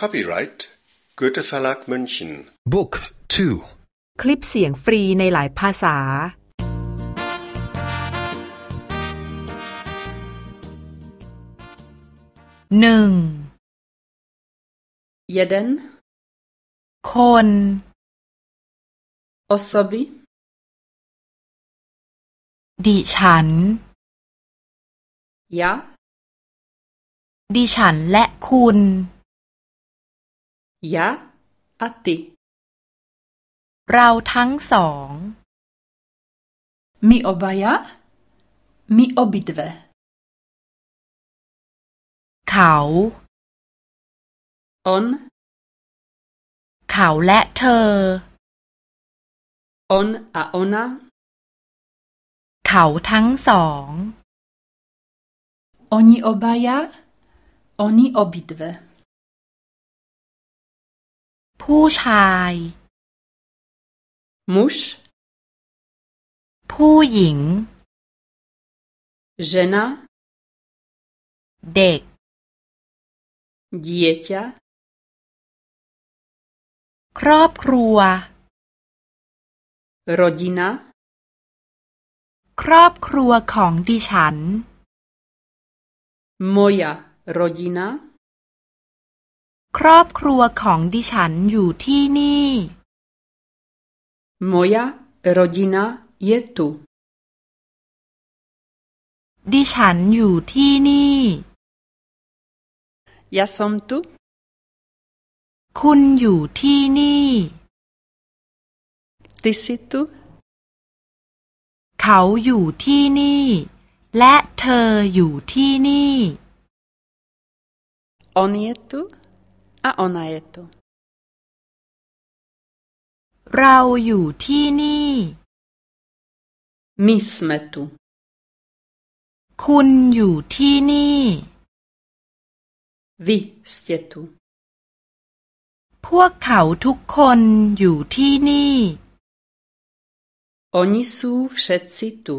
Copyright Goethe Verlag München Book 2 คลิปเสียงฟรีในหลายภาษา หนึ่ง jeden คน osoby ดิฉัน ja ดิฉันและคุณ ja a ty เราทั้งสอง my obaja my obydve เขา on เขาและเธอ on a ona เขาทั้งสอง oni obaja oni obydve ผู้ชาย muž ผู้หญิง žena เด็ก dieťa ครอบครัว rodina ครอบครัวของดิฉัน moja rodina ครอบครัวของดิฉันอยู่ที่นี่ moja rodina je tu ดิฉันอยู่ที่นี่ ja som tu คุณอยู่ที่นี่ ty si tu เขาอยู่ที่นี่ และเธออยู่ที่นี่ on je tu a ona je tu เราอยู่ที่นี่ my sme tu คุณอยู่ที่นี่ vy ste tu พวกเขาทุกคนอยู่ที่นี่ oni sú všetci tu